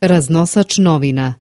Raznosač novina.